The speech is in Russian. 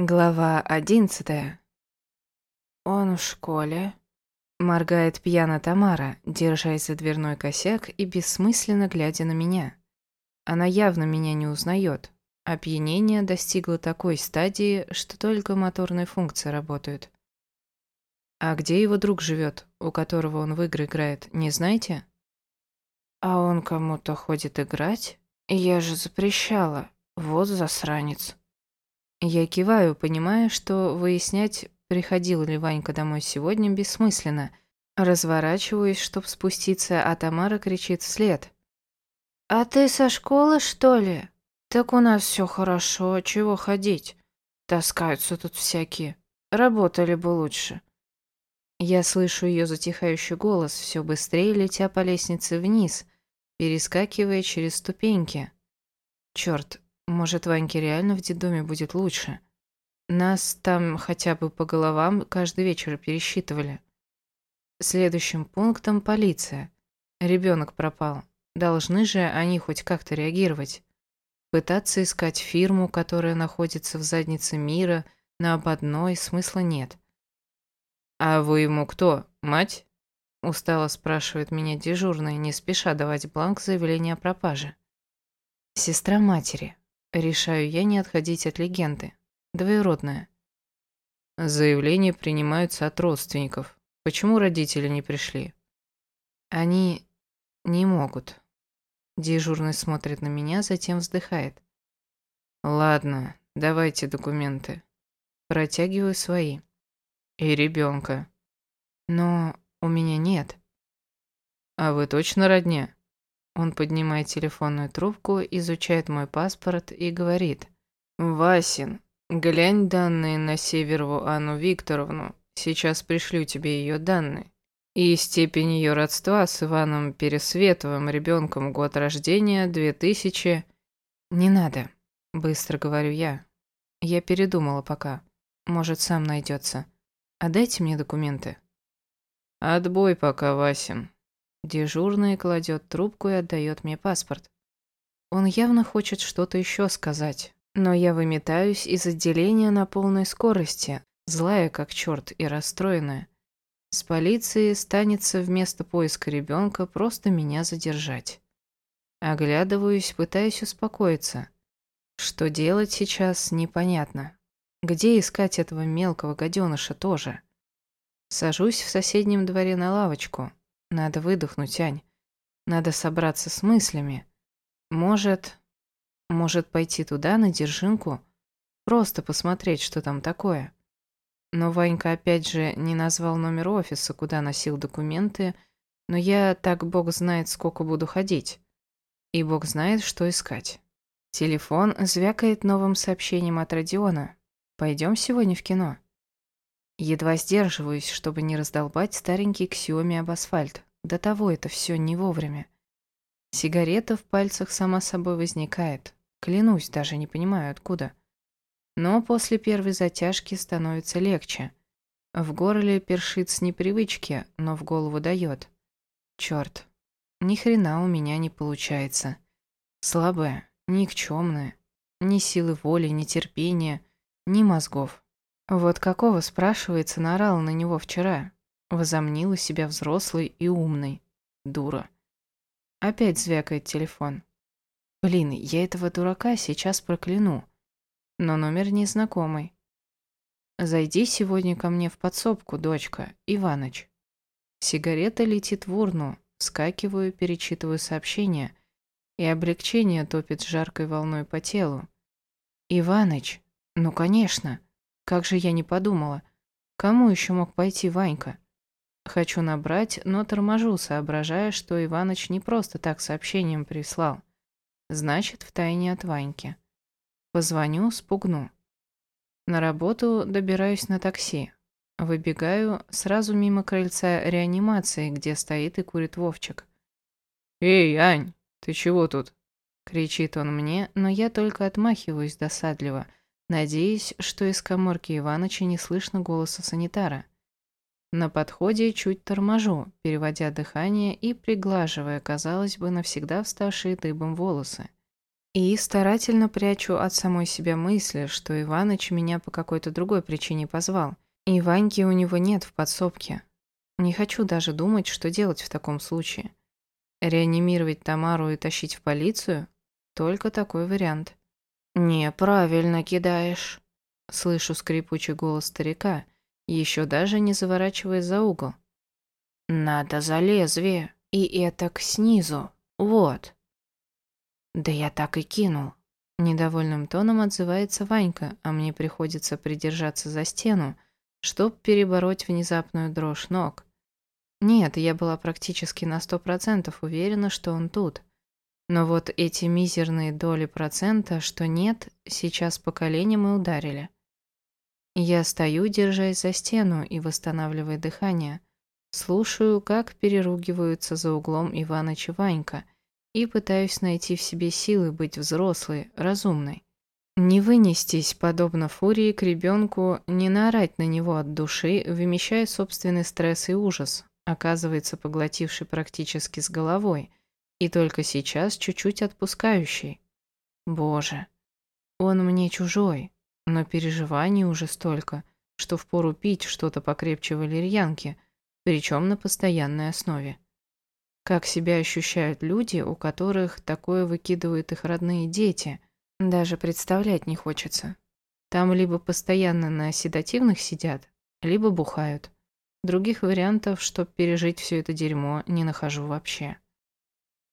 Глава одиннадцатая. Он в школе. Моргает пьяно Тамара, держась за дверной косяк и бессмысленно глядя на меня. Она явно меня не узнает. Опьянение достигло такой стадии, что только моторные функции работают. А где его друг живет, у которого он в игры играет, не знаете? А он кому-то ходит играть? Я же запрещала. Вот засранец. Я киваю, понимая, что выяснять, приходил ли Ванька домой сегодня, бессмысленно. Разворачиваюсь, чтоб спуститься, а Тамара кричит вслед. «А ты со школы, что ли? Так у нас все хорошо, чего ходить? Таскаются тут всякие. Работали бы лучше». Я слышу ее затихающий голос, все быстрее летя по лестнице вниз, перескакивая через ступеньки. Черт, может, Ваньке реально в детдоме будет лучше. Нас там хотя бы по головам каждый вечер пересчитывали. Следующим пунктом полиция. Ребенок пропал. Должны же они хоть как-то реагировать. Пытаться искать фирму, которая находится в заднице мира, на ободной, смысла нет. «А вы ему кто, мать?» Устало спрашивает меня дежурная, не спеша давать бланк заявления о пропаже. «Сестра матери», Решаю я не отходить от легенды. Двоюродная. Заявления принимаются от родственников. Почему родители не пришли? Они не могут. Дежурный смотрит на меня, затем вздыхает. Ладно, давайте документы. Протягиваю свои. И ребенка. Но у меня нет. А вы точно родня? Он поднимает телефонную трубку, изучает мой паспорт и говорит. «Васин, глянь данные на Северову Анну Викторовну. Сейчас пришлю тебе ее данные. И степень ее родства с Иваном Пересветовым, ребенком год рождения 2000...» «Не надо», — быстро говорю я. Я передумала пока. Может, сам найдется. А дайте мне документы. «Отбой пока, Васин», Дежурный кладет трубку и отдает мне паспорт. Он явно хочет что-то еще сказать, но я выметаюсь из отделения на полной скорости, злая как черт и расстроенная. С полицией станется вместо поиска ребенка просто меня задержать. Оглядываюсь, пытаюсь успокоиться. Что делать сейчас, непонятно. Где искать этого мелкого гаденыша тоже? Сажусь в соседнем дворе на лавочку, надо выдохнуть, Ань. Надо собраться с мыслями. Может... Может пойти туда, на Держинку? Просто посмотреть, что там такое. Но Ванька опять же не назвал номер офиса, куда носил документы, но я так бог знает, сколько буду ходить. И бог знает, что искать. Телефон звякает новым сообщением от Родиона. «Пойдем сегодня в кино?» Едва сдерживаюсь, чтобы не раздолбать старенький Ксиоми об асфальт. До того это все не вовремя. Сигарета в пальцах сама собой возникает. Клянусь, даже не понимаю, откуда. Но после первой затяжки становится легче. В горле першит с непривычки, но в голову дает. Черт, ни хрена у меня не получается. Слабая, никчемная. Ни силы воли, ни терпения, ни мозгов. Вот какого, спрашивается, наорал на него вчера. Возомнила себя взрослой и умной. Дура. Опять звякает телефон. Блин, я этого дурака сейчас прокляну. Но номер незнакомый. Зайди сегодня ко мне в подсобку, дочка, Иваныч. Сигарета летит в урну, вскакиваю, перечитываю сообщение, и облегчение топит жаркой волной по телу. Иваныч, ну конечно. Как же я не подумала. Кому еще мог пойти Ванька? Хочу набрать, но торможу, соображая, что Иваныч не просто так сообщением прислал. Значит, втайне от Ваньки. Позвоню, спугну. На работу добираюсь на такси. Выбегаю сразу мимо крыльца реанимации, где стоит и курит Вовчик. «Эй, Ань, ты чего тут?» Кричит он мне, но я только отмахиваюсь досадливо – надеясь, что из коморки Иваныча не слышно голоса санитара. На подходе чуть торможу, переводя дыхание и приглаживая, казалось бы, навсегда вставшие дыбом волосы. И старательно прячу от самой себя мысли, что Иваныч меня по какой-то другой причине позвал. И Ваньки у него нет в подсобке. Не хочу даже думать, что делать в таком случае. Реанимировать Тамару и тащить в полицию? Только такой вариант. «Неправильно кидаешь», — слышу скрипучий голос старика, еще даже не заворачивая за угол. «Надо за лезвие, и это к снизу, вот». «Да я так и кинул». Недовольным тоном отзывается Ванька, а мне приходится придержаться за стену, чтоб перебороть внезапную дрожь ног. Нет, я была практически на сто процентов уверена, что он тут. Но вот эти мизерные доли процента, что нет, сейчас по коленям и ударили. Я стою, держась за стену и восстанавливая дыхание. Слушаю, как переругиваются за углом Иваныч и Ванька, и пытаюсь найти в себе силы быть взрослой, разумной. Не вынестись, подобно фурии, к ребенку, не наорать на него от души, вымещая собственный стресс и ужас, оказывается поглотивший практически с головой, и только сейчас чуть-чуть отпускающий. Боже, он мне чужой, но переживаний уже столько, что впору пить что-то покрепче валерьянки, причем на постоянной основе. Как себя ощущают люди, у которых такое выкидывают их родные дети, даже представлять не хочется. Там либо постоянно на седативных сидят, либо бухают. Других вариантов, чтобы пережить все это дерьмо, не нахожу вообще.